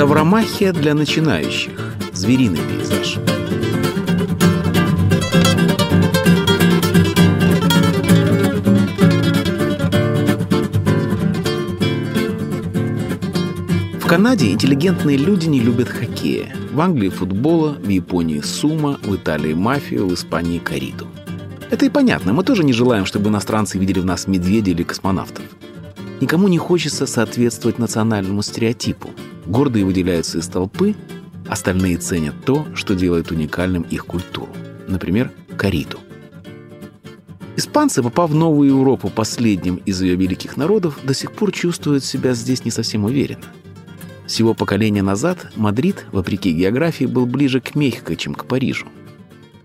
Тавромахия для начинающих. Звериный пейзаж. В Канаде интеллигентные люди не любят хоккея. В Англии футбола, в Японии сумо, в Италии мафию, в Испании кориду. Это и понятно, мы тоже не желаем, чтобы иностранцы видели в нас медведя или космонавтов. Никому не хочется соответствовать национальному стереотипу. Гордые выделяются из толпы, остальные ценят то, что делает уникальным их культуру. Например, кориду. Испанцы, попав в Новую Европу последним из ее великих народов, до сих пор чувствуют себя здесь не совсем уверенно. Всего поколения назад Мадрид, вопреки географии, был ближе к Мехико, чем к Парижу.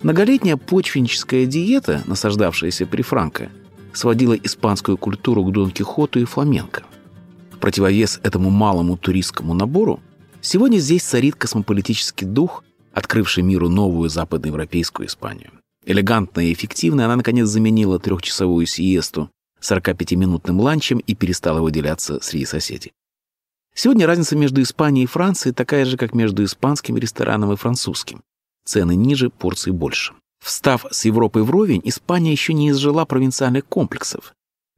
Многолетняя почвенническая диета, насаждавшаяся при Франко, сводила испанскую культуру к Дон Кихоту и фламенко. Противовес этому малому туристскому набору сегодня здесь царит космополитический дух, открывший миру новую западноевропейскую Испанию. Элегантная и эффективная, она наконец заменила трехчасовую сиесту 45-минутным ланчем и перестала выделяться среди соседей. Сегодня разница между Испанией и Францией такая же, как между испанским рестораном и французским. Цены ниже, порции больше. Встав с Европой вровень, Испания еще не изжила провинциальных комплексов.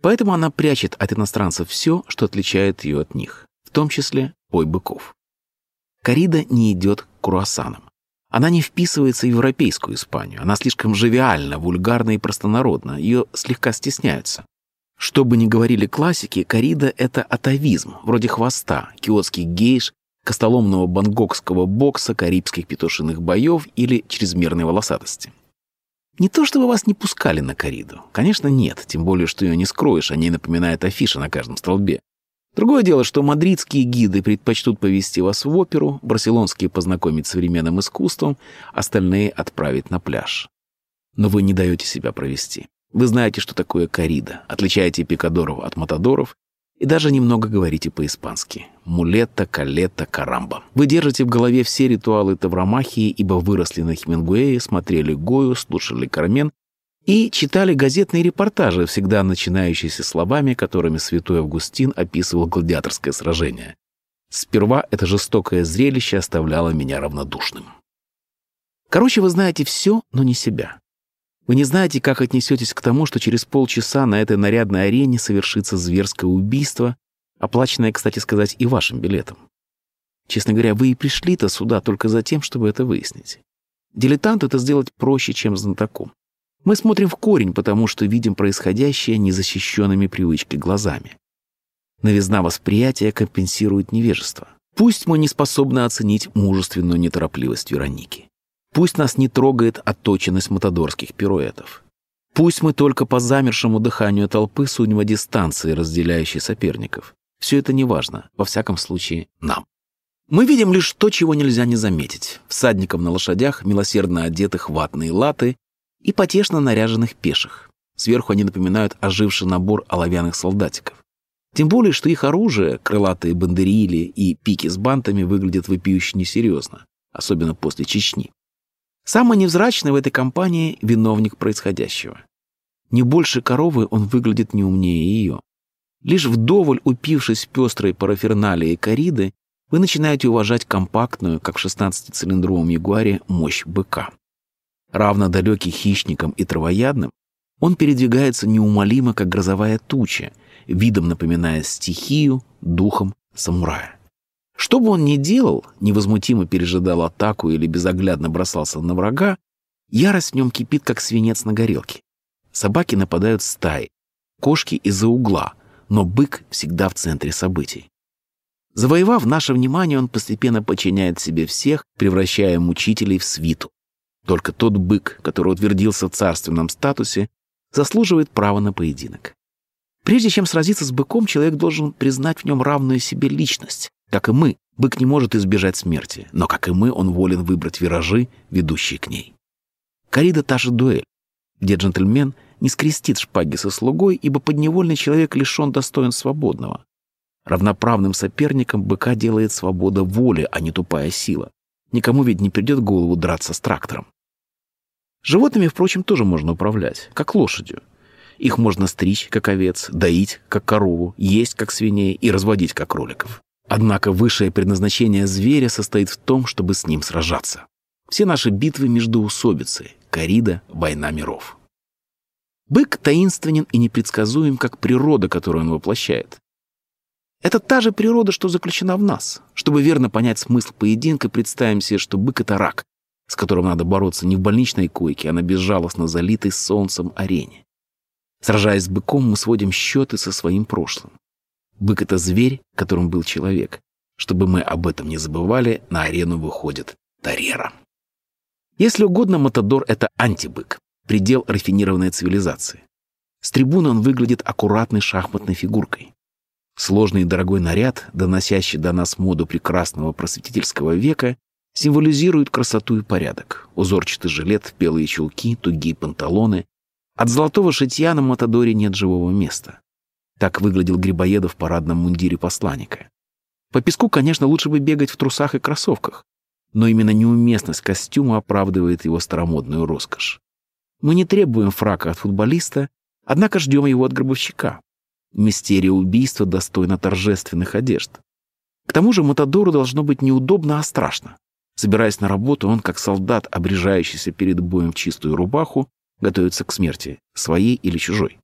Поэтому она прячет от иностранцев все, что отличает ее от них, в том числе бой быков. Корида не идет к круассанам. Она не вписывается в европейскую Испанию. Она слишком живиальна, вульгарна и простонародна. Ее слегка стесняются. Что бы ни говорили классики, корида — это атовизм, вроде хвоста, киотских гейш, костоломного бангкокского бокса, карибских петушиных боев или чрезмерной волосатости. Не то чтобы вас не пускали на кориду. Конечно, нет, тем более, что ее не скроешь, о ней напоминает афиша на каждом столбе. Другое дело, что мадридские гиды предпочтут повести вас в оперу, барселонские познакомить с современным искусством, остальные отправить на пляж. Но вы не даете себя провести. Вы знаете, что такое корида, отличаете пикадоров от матадоров и даже немного говорите по-испански. Мулетта, калетта, карамба. Вы держите в голове все ритуалы Тавромахии, ибо выросли на Хемингуэе, смотрели Гою, слушали Кармен и читали газетные репортажи, всегда начинающиеся словами, которыми святой Августин описывал гладиаторское сражение. Сперва это жестокое зрелище оставляло меня равнодушным. Короче, вы знаете все, но не себя. Вы не знаете, как отнесетесь к тому, что через полчаса на этой нарядной арене совершится зверское убийство, оплаченное, кстати сказать, и вашим билетом. Честно говоря, вы и пришли-то сюда только за тем, чтобы это выяснить. Дилетанту это сделать проще, чем знатоку. Мы смотрим в корень, потому что видим происходящее незащищенными привычкой глазами. Новизна восприятия компенсирует невежество. Пусть мы не способны оценить мужественную неторопливость Вероники. Пусть нас не трогает отточенность матадорских пируэтов. Пусть мы только по замершему дыханию толпы судим о дистанции, разделяющей соперников. Все это не важно, во всяком случае, нам. Мы видим лишь то, чего нельзя не заметить. Всадников на лошадях, милосердно одетых ватные латы и потешно наряженных пеших. Сверху они напоминают оживший набор оловянных солдатиков. Тем более, что их оружие, крылатые бандерили и пики с бантами, выглядят вопиюще несерьезно, особенно после Чечни. Самый невзрачный в этой компании — виновник происходящего. Не больше коровы он выглядит не умнее ее. Лишь вдоволь упившись пестрой параферналией кориды, вы начинаете уважать компактную, как в 16-цилиндровом Ягуаре, мощь быка. Равно далекий хищникам и травоядным, он передвигается неумолимо, как грозовая туча, видом напоминая стихию, духом самурая. Что бы он ни делал, невозмутимо пережидал атаку или безоглядно бросался на врага, ярость в нем кипит, как свинец на горелке. Собаки нападают стаи, кошки из-за угла, но бык всегда в центре событий. Завоевав наше внимание, он постепенно подчиняет себе всех, превращая мучителей в свиту. Только тот бык, который утвердился в царственном статусе, заслуживает права на поединок. Прежде чем сразиться с быком, человек должен признать в нем равную себе личность, как и мы, бык не может избежать смерти, но, как и мы, он волен выбрать виражи, ведущие к ней. Корида та же дуэль, где джентльмен не скрестит шпаги со слугой, ибо подневольный человек лишен достоин свободного. Равноправным соперником быка делает свобода воли, а не тупая сила. Никому ведь не придет голову драться с трактором. Животными, впрочем, тоже можно управлять, как лошадью. Их можно стричь, как овец, доить, как корову, есть, как свиней и разводить, как кроликов. Однако высшее предназначение зверя состоит в том, чтобы с ним сражаться. Все наши битвы между усобицей, корида, война миров. Бык таинственен и непредсказуем, как природа, которую он воплощает. Это та же природа, что заключена в нас. Чтобы верно понять смысл поединка, представим себе, что бык — это рак, с которым надо бороться не в больничной койке, а на безжалостно залитой солнцем арене. Сражаясь с быком, мы сводим счеты со своим прошлым. Бык — это зверь, которым был человек. Чтобы мы об этом не забывали, на арену выходит Тарера. Если угодно, Матадор — это антибык, предел рафинированной цивилизации. С трибуны он выглядит аккуратной шахматной фигуркой. Сложный и дорогой наряд, доносящий до нас моду прекрасного просветительского века, символизирует красоту и порядок. Узорчатый жилет, белые чулки, тугие панталоны. От золотого шитья на Матадоре нет живого места. Так выглядел Грибоедов в парадном мундире посланника. По песку, конечно, лучше бы бегать в трусах и кроссовках, но именно неуместность костюма оправдывает его старомодную роскошь. Мы не требуем фрака от футболиста, однако ждем его от гробовщика. Мистерия убийства достойна торжественных одежд. К тому же Матадору должно быть неудобно, а страшно. Собираясь на работу, он, как солдат, обрежающийся перед боем в чистую рубаху, готовится к смерти, своей или чужой.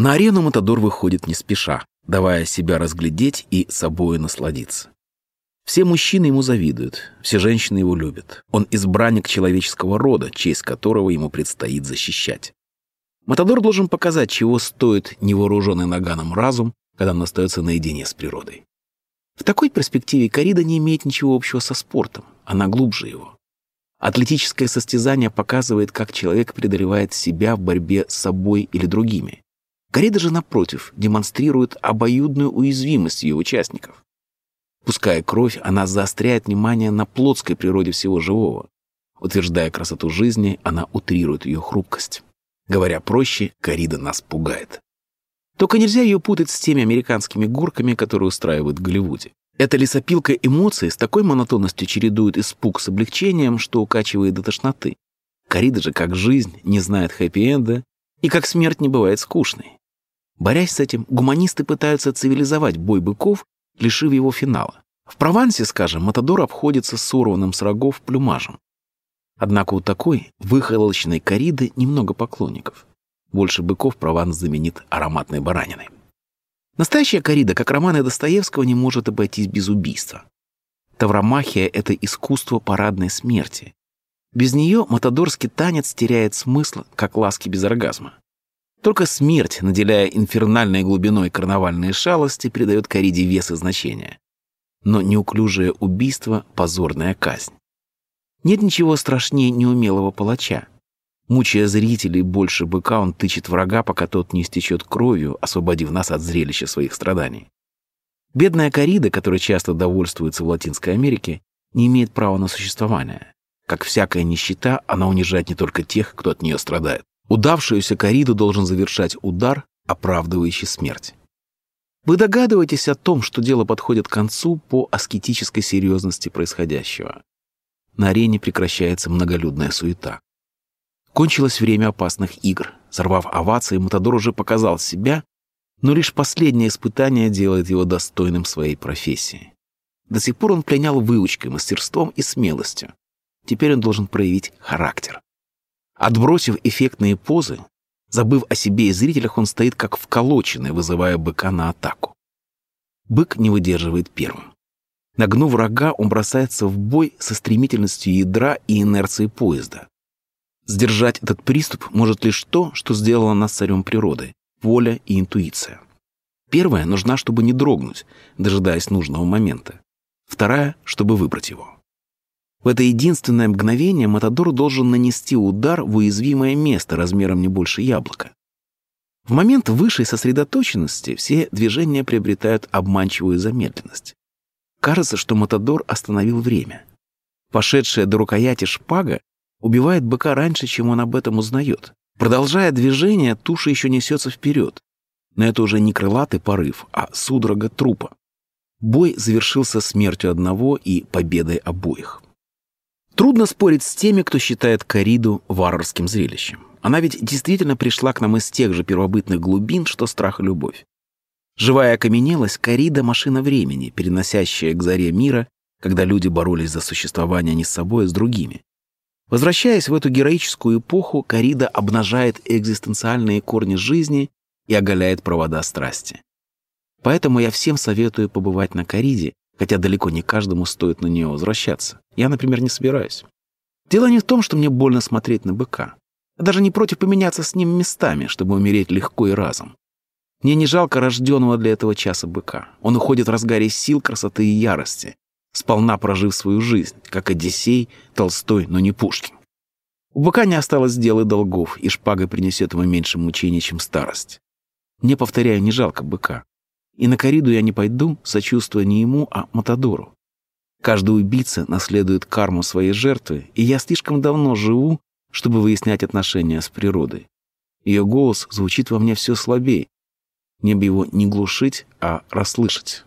На арену Матадор выходит не спеша, давая себя разглядеть и собою насладиться. Все мужчины ему завидуют, все женщины его любят. Он избранник человеческого рода, честь которого ему предстоит защищать. Матадор должен показать, чего стоит невооруженный наганом разум, когда он остается наедине с природой. В такой перспективе корида не имеет ничего общего со спортом, она глубже его. Атлетическое состязание показывает, как человек преодолевает себя в борьбе с собой или другими. Корида же, напротив, демонстрирует обоюдную уязвимость ее участников. Пуская кровь, она заостряет внимание на плотской природе всего живого. Утверждая красоту жизни, она утрирует ее хрупкость. Говоря проще, корида нас пугает. Только нельзя ее путать с теми американскими горками, которые устраивают в Голливуде. Эта лесопилка эмоций с такой монотонностью чередует испуг с облегчением, что укачивает до тошноты. Корида же, как жизнь, не знает хэппи-энда, и как смерть не бывает скучной. Борясь с этим, гуманисты пытаются цивилизовать бой быков, лишив его финала. В Провансе, скажем, Матадор обходится с урванным с рогов плюмажем. Однако у такой выхолощенной кориды немного поклонников. Больше быков Прованс заменит ароматной бараниной. Настоящая корида, как романы Достоевского, не может обойтись без убийства. Тавромахия — это искусство парадной смерти. Без нее матадорский танец теряет смысл, как ласки без оргазма. Только смерть, наделяя инфернальной глубиной карнавальные шалости, придает кориде вес и значение. Но неуклюжее убийство — позорная казнь. Нет ничего страшнее неумелого палача. Мучая зрителей больше быка, он тычет врага, пока тот не истечет кровью, освободив нас от зрелища своих страданий. Бедная корида, которая часто довольствуется в Латинской Америке, не имеет права на существование. Как всякая нищета, она унижает не только тех, кто от нее страдает. Удавшуюся кориду должен завершать удар, оправдывающий смерть. Вы догадываетесь о том, что дело подходит к концу по аскетической серьезности происходящего на арене прекращается многолюдная суета. Кончилось время опасных игр. Сорвав овации, Матадор уже показал себя, но лишь последнее испытание делает его достойным своей профессии. До сих пор он пленял выучкой, мастерством и смелостью. Теперь он должен проявить характер. Отбросив эффектные позы, забыв о себе и зрителях, он стоит как вколоченный, вызывая быка на атаку. Бык не выдерживает первым. Нагнув врага, он бросается в бой со стремительностью ядра и инерцией поезда. Сдержать этот приступ может лишь то, что сделало нас царем природы — воля и интуиция. Первая нужна, чтобы не дрогнуть, дожидаясь нужного момента. Вторая — чтобы выбрать его. В это единственное мгновение Матадор должен нанести удар в уязвимое место размером не больше яблока. В момент высшей сосредоточенности все движения приобретают обманчивую замедленность. Кажется, что Матадор остановил время. Пошедшая до рукояти шпага убивает быка раньше, чем он об этом узнает. Продолжая движение, туша еще несется вперед. Но это уже не крылатый порыв, а судорога трупа. Бой завершился смертью одного и победой обоих. Трудно спорить с теми, кто считает кориду варварским зрелищем. Она ведь действительно пришла к нам из тех же первобытных глубин, что страх и любовь. Живая окаменелость — корида машина времени, переносящая к заре мира, когда люди боролись за существование не с собой, а с другими. Возвращаясь в эту героическую эпоху, корида обнажает экзистенциальные корни жизни и оголяет провода страсти. Поэтому я всем советую побывать на кориде, хотя далеко не каждому стоит на нее возвращаться. Я, например, не собираюсь. Дело не в том, что мне больно смотреть на быка. Я даже не против поменяться с ним местами, чтобы умереть легко и разом. Мне не жалко рожденного для этого часа быка. Он уходит в разгаре сил, красоты и ярости, сполна прожив свою жизнь, как Одиссей, Толстой, но не Пушкин. У быка не осталось дел и долгов, и шпага принесет ему меньше мучений, чем старость. Мне, повторяю, не жалко быка. И на кориду я не пойду, сочувствуя не ему, а Матадору. Каждый убийца наследует карму своей жертвы, и я слишком давно живу, чтобы выяснять отношения с природой. Ее голос звучит во мне все слабее, мне бы его не глушить, а расслышать.